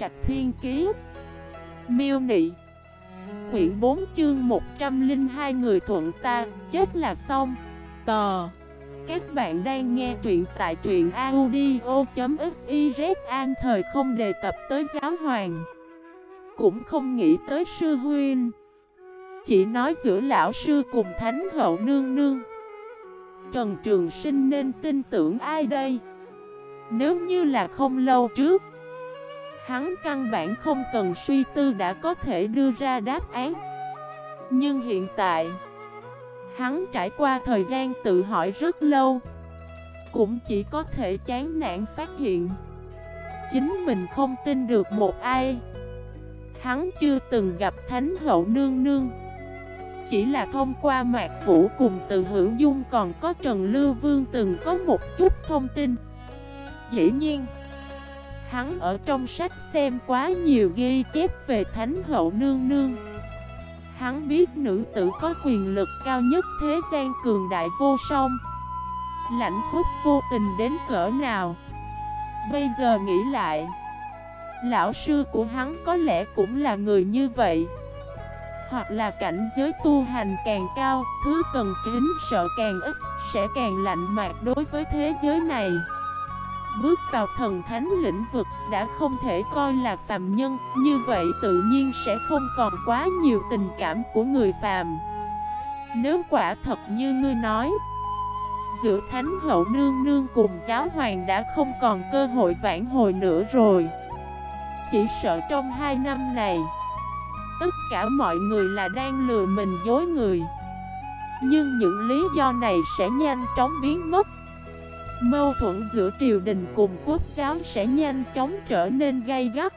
Trạch Thiên Kiế Miêu Nị. Quyển 4 chương 102 người thuận ta, chết là xong. Tờ Các bạn đang nghe truyện tại truyện audio.xyz An thời không đề cập tới giáo hoàng. Cũng không nghĩ tới sư huynh. Chỉ nói giữa lão sư cùng thánh hậu nương nương. Trần Trường Sinh nên tin tưởng ai đây? Nếu như là không lâu trước Hắn căn bản không cần suy tư đã có thể đưa ra đáp án. Nhưng hiện tại, Hắn trải qua thời gian tự hỏi rất lâu, Cũng chỉ có thể chán nản phát hiện, Chính mình không tin được một ai. Hắn chưa từng gặp Thánh Hậu Nương Nương, Chỉ là thông qua mạc phủ cùng từ hữu dung còn có Trần Lưu Vương từng có một chút thông tin. Dĩ nhiên Hắn ở trong sách xem quá nhiều ghi chép về Thánh Hậu Nương Nương. Hắn biết nữ tử có quyền lực cao nhất thế gian cường đại vô song. Lạnh khúc vô tình đến cỡ nào? Bây giờ nghĩ lại, Lão sư của hắn có lẽ cũng là người như vậy. Hoặc là cảnh giới tu hành càng cao, Thứ cần kính, sợ càng ít, Sẽ càng lạnh mạc đối với thế giới này. Bước vào thần thánh lĩnh vực đã không thể coi là phàm nhân. Như vậy tự nhiên sẽ không còn quá nhiều tình cảm của người phàm. Nếu quả thật như ngươi nói, Giữa thánh hậu nương nương cùng giáo hoàng đã không còn cơ hội vãn hồi nữa rồi. Chỉ sợ trong hai năm này, Tất cả mọi người là đang lừa mình dối người. Nhưng những lý do này sẽ nhanh chóng biến mất. Mâu thuẫn giữa triều đình cùng quốc giáo sẽ nhanh chóng trở nên gay gắt.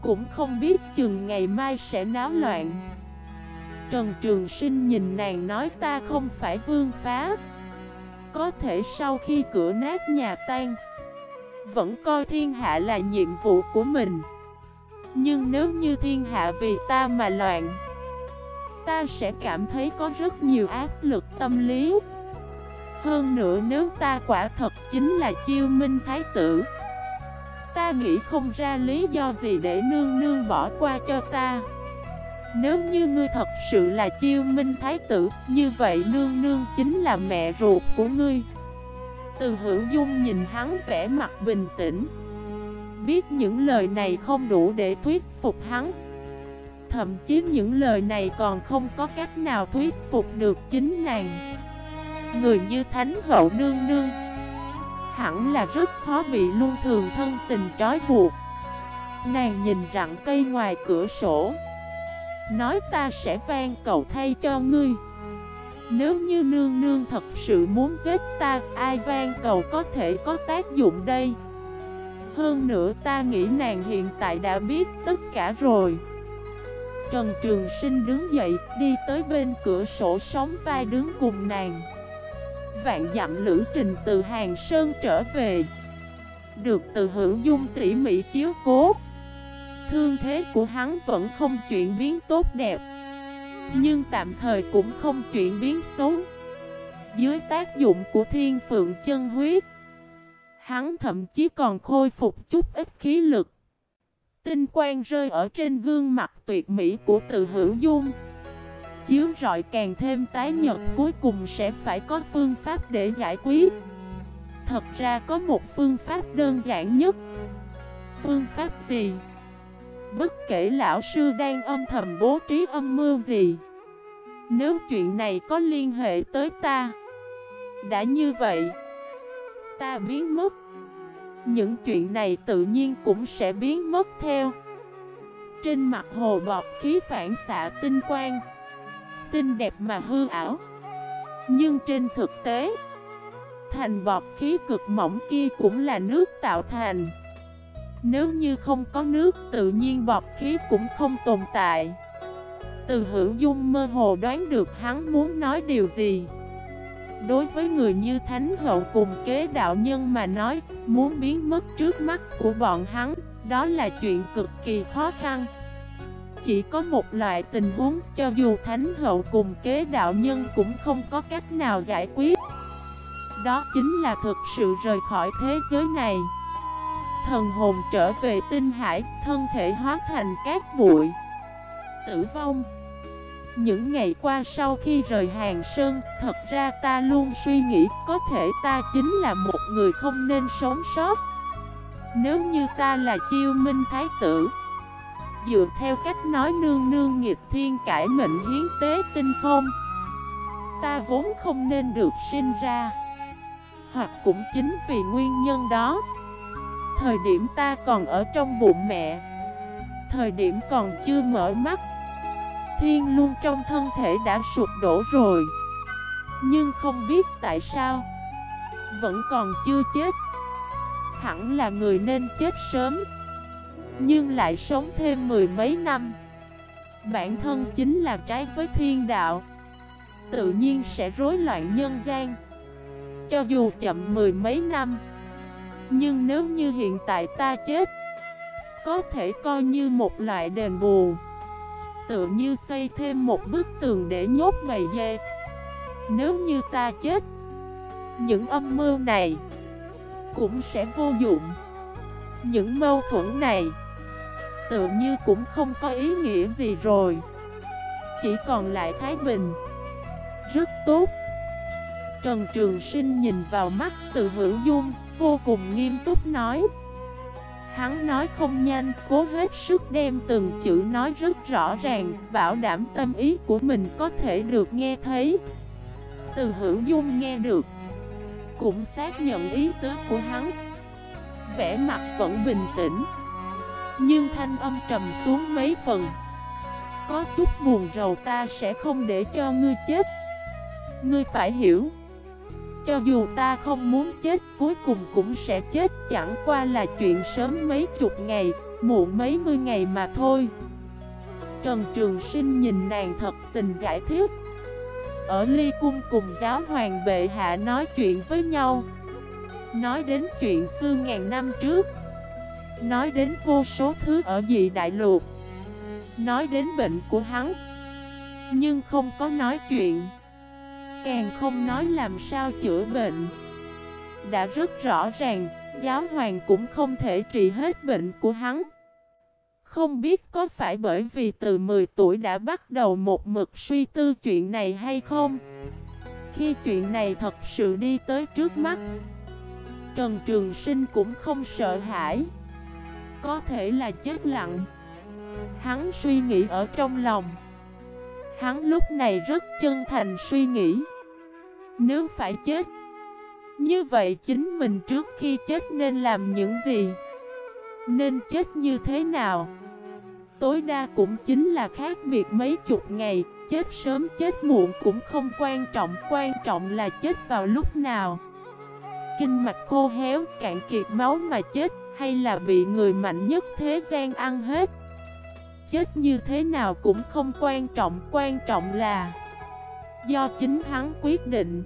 Cũng không biết chừng ngày mai sẽ náo loạn. Trần Trường Sinh nhìn nàng nói ta không phải vương phá. Có thể sau khi cửa nát nhà tan, Vẫn coi thiên hạ là nhiệm vụ của mình. Nhưng nếu như thiên hạ vì ta mà loạn, Ta sẽ cảm thấy có rất nhiều áp lực tâm lý hơn nữa nếu ta quả thật chính là chiêu minh thái tử. Ta nghĩ không ra lý do gì để nương nương bỏ qua cho ta. Nếu như ngươi thật sự là chiêu minh thái tử, Như vậy nương nương chính là mẹ ruột của ngươi. Từ hữu dung nhìn hắn vẻ mặt bình tĩnh. Biết những lời này không đủ để thuyết phục hắn. Thậm chí những lời này còn không có cách nào thuyết phục được chính nàng. Người như Thánh Hậu Nương Nương. Hẳn là rất khó bị luôn thường thân tình trói buộc. Nàng nhìn rặng cây ngoài cửa sổ. Nói ta sẽ van cầu thay cho ngươi. Nếu như nương nương thật sự muốn giết ta, Ai van cầu có thể có tác dụng đây? Hơn nữa ta nghĩ nàng hiện tại đã biết tất cả rồi. Trần Trường Sinh đứng dậy, đi tới bên cửa sổ sóng vai đứng cùng nàng vạn dặm lữ trình từ Hàng Sơn trở về. Được từ hữu dung tỉ mỉ chiếu cố. Thương thế của hắn vẫn không chuyển biến tốt đẹp, Nhưng tạm thời cũng không chuyển biến xấu. Dưới tác dụng của thiên phượng chân huyết, Hắn thậm chí còn khôi phục chút ít khí lực. Tinh quang rơi ở trên gương mặt tuyệt mỹ của từ hữu dung chiếu rọi càng thêm tái nhật cuối cùng sẽ phải có phương pháp để giải quyết. Thật ra có một phương pháp đơn giản nhất. Phương pháp gì? Bất kể lão sư đang âm thầm bố trí âm mưu gì, Nếu chuyện này có liên hệ tới ta, Đã như vậy, Ta biến mất. Những chuyện này tự nhiên cũng sẽ biến mất theo. Trên mặt hồ bọt khí phản xạ tinh quang xinh đẹp mà hư ảo. Nhưng trên thực tế, Thành bọt khí cực mỏng kia cũng là nước tạo thành. Nếu như không có nước, tự nhiên bọt khí cũng không tồn tại. Từ hữu dung mơ hồ đoán được hắn muốn nói điều gì. Đối với người như Thánh Hậu cùng kế đạo nhân mà nói, Muốn biến mất trước mắt của bọn hắn, Đó là chuyện cực kỳ khó khăn chỉ có một loại tình huống cho dù thánh hậu cùng kế đạo nhân cũng không có cách nào giải quyết Đó chính là thực sự rời khỏi thế giới này thần hồn trở về tinh hải, thân thể hóa thành cát bụi. Tử vong Những ngày qua sau khi rời Hàng Sơn, thật ra ta luôn suy nghĩ có thể ta chính là một người không nên sống sót. Nếu như ta là chiêu minh thái tử Dựa theo cách nói nương nương nghịch thiên cải mệnh hiến tế tinh không Ta vốn không nên được sinh ra. Hoặc cũng chính vì nguyên nhân đó. Thời điểm ta còn ở trong bụng mẹ. Thời điểm còn chưa mở mắt. Thiên luôn trong thân thể đã sụp đổ rồi. Nhưng không biết tại sao. Vẫn còn chưa chết. Hẳn là người nên chết sớm. Nhưng lại sống thêm mười mấy năm. Bản thân chính là trái với thiên đạo, Tự nhiên sẽ rối loạn nhân gian. Cho dù chậm mười mấy năm, Nhưng nếu như hiện tại ta chết, Có thể coi như một loại đền bù. Tự như xây thêm một bức tường để nhốt bầy dê. Nếu như ta chết, Những âm mưu này Cũng sẽ vô dụng. Những mâu thuẫn này Tự như cũng không có ý nghĩa gì rồi. Chỉ còn lại Thái Bình. Rất tốt. Trần Trường Sinh nhìn vào mắt từ hữu dung Vô cùng nghiêm túc nói. Hắn nói không nhanh, cố hết sức đem từng chữ nói rất rõ ràng, bảo đảm tâm ý của mình có thể được nghe thấy. Từ hữu dung nghe được, cũng xác nhận ý tứ của hắn. Vẻ mặt vẫn bình tĩnh, nhưng thanh âm trầm xuống mấy phần. Có chút buồn rầu ta sẽ không để cho ngươi chết. Ngươi phải hiểu. Cho dù ta không muốn chết cuối cùng cũng sẽ chết Chẳng qua là chuyện sớm mấy chục ngày, muộn mấy mươi ngày mà thôi Trần Trường Sinh nhìn nàng thật tình giải thích Ở ly cung cùng giáo hoàng bệ hạ nói chuyện với nhau Nói đến chuyện xưa ngàn năm trước Nói đến vô số thứ ở dị đại lục Nói đến bệnh của hắn, Nhưng không có nói chuyện. Càng không nói làm sao chữa bệnh. Đã rất rõ ràng, Giáo hoàng cũng không thể trị hết bệnh của hắn. Không biết có phải bởi vì từ 10 tuổi đã bắt đầu một mực suy tư chuyện này hay không? Khi chuyện này thật sự đi tới trước mắt, Trần Trường Sinh cũng không sợ hãi. Có thể là chết lặng. Hắn suy nghĩ ở trong lòng. Hắn lúc này rất chân thành suy nghĩ. Nếu phải chết, Như vậy chính mình trước khi chết nên làm những gì? Nên chết như thế nào? Tối đa cũng chính là khác biệt mấy chục ngày, Chết sớm chết muộn cũng không quan trọng Quan trọng là chết vào lúc nào. Kinh mạch khô héo, cạn kiệt máu mà chết. Hay là bị người mạnh nhất thế gian ăn hết? Chết như thế nào cũng không quan trọng Quan trọng là Do chính hắn quyết định.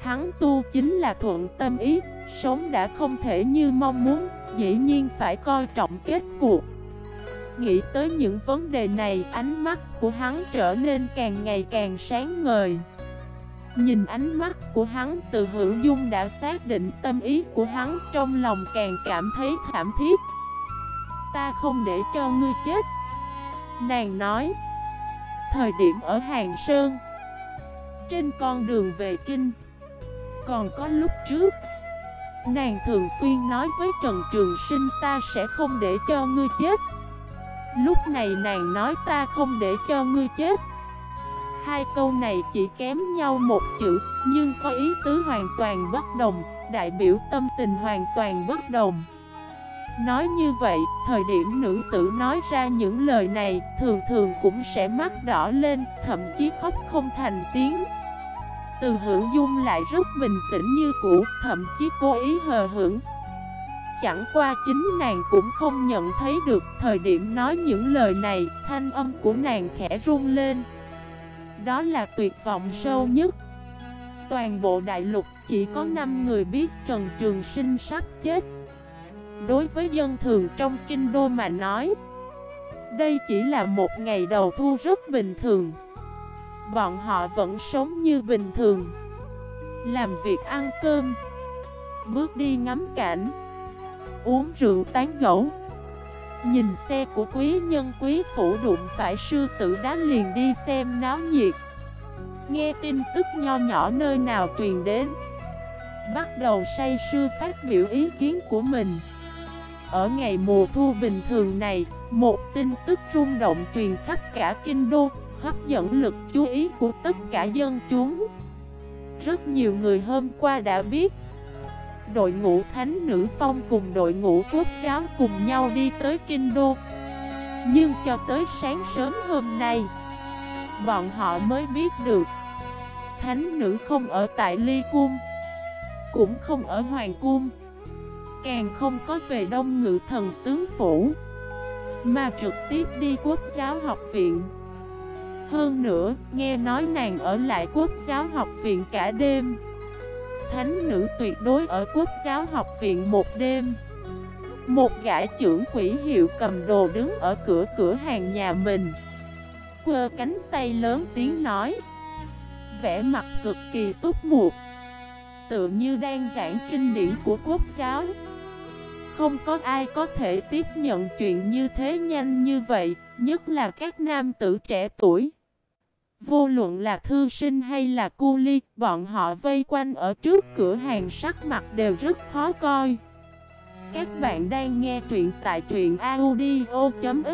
Hắn tu chính là thuận tâm ý, Sống đã không thể như mong muốn, Dĩ nhiên phải coi trọng kết cuộc. Nghĩ tới những vấn đề này, Ánh mắt của hắn trở nên càng ngày càng sáng ngời. Nhìn ánh mắt của hắn, từ hữu dung đã xác định tâm ý của hắn, Trong lòng càng cảm thấy thảm thiết. Ta không để cho ngươi chết, Nàng nói. Thời điểm ở Hàng Sơn, Trên con đường về Kinh, Còn có lúc trước, Nàng thường xuyên nói với Trần Trường Sinh, ta sẽ không để cho ngươi chết. Lúc này nàng nói, ta không để cho ngươi chết. Hai câu này chỉ kém nhau một chữ Nhưng có ý tứ hoàn toàn bất đồng Đại biểu tâm tình hoàn toàn bất đồng. Nói như vậy, thời điểm nữ tử nói ra những lời này Thường thường cũng sẽ mắt đỏ lên Thậm chí khóc không thành tiếng. Từ hữu dung lại rất bình tĩnh như cũ Thậm chí cố ý hờ hững. Chẳng qua chính nàng cũng không nhận thấy được Thời điểm nói những lời này Thanh âm của nàng khẽ run lên. Đó là tuyệt vọng sâu nhất. Toàn bộ đại lục chỉ có 5 người biết Trần Trường Sinh sắp chết. Đối với dân thường trong kinh đô mà nói, Đây chỉ là một ngày đầu thu rất bình thường. Bọn họ vẫn sống như bình thường. Làm việc ăn cơm, Bước đi ngắm cảnh, Uống rượu tán gẫu. Nhìn xe của quý nhân, quý phủ đụng phải sư tử đá liền đi xem náo nhiệt. Nghe tin tức nho nhỏ nơi nào truyền đến, Bắt đầu say sư phát biểu ý kiến của mình. Ở ngày mùa thu bình thường này, Một tin tức rung động truyền khắp cả kinh đô, Hấp dẫn lực chú ý của tất cả dân chúng. Rất nhiều người hôm qua đã biết Đội ngũ Thánh Nữ Phong cùng đội ngũ Quốc giáo cùng nhau đi tới Kinh Đô. Nhưng cho tới sáng sớm hôm nay Bọn họ mới biết được Thánh Nữ không ở tại Ly Cung Cũng không ở Hoàng Cung Càng không có về Đông Ngự Thần Tướng Phủ Mà trực tiếp đi Quốc giáo học viện. Hơn nữa, nghe nói nàng ở lại Quốc giáo học viện cả đêm thánh nữ tuyệt đối ở quốc giáo học viện một đêm. Một gã trưởng quỷ hiệu cầm đồ đứng ở cửa cửa hàng nhà mình. Quơ cánh tay lớn tiếng nói. Vẽ mặt cực kỳ túc muột Tự như đang giảng kinh điển của quốc giáo. Không có ai có thể tiếp nhận chuyện như thế nhanh như vậy, Nhất là các nam tử trẻ tuổi. Vô luận là thư sinh hay là cu ly, bọn họ vây quanh ở trước cửa hàng sắc mặt đều rất khó coi. Các bạn đang nghe truyện tại truyện audio.fif